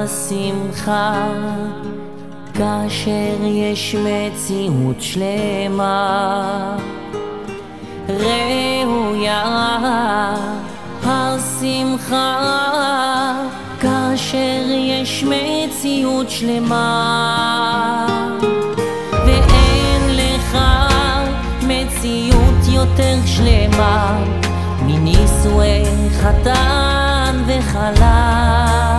השמחה כאשר יש מציאות שלמה. ראויה השמחה כאשר יש מציאות שלמה. ואין לך מציאות יותר שלמה מנישואי חתן וחלם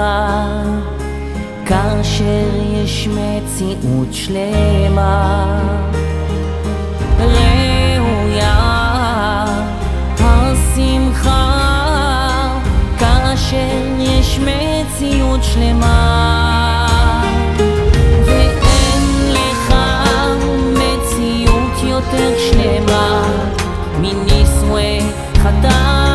השמחה כאשר יש מציאות שלמה. ראויה השמחה כאשר יש מציאות שלמה. ואין לך מציאות יותר שלמה. מנישואי חתן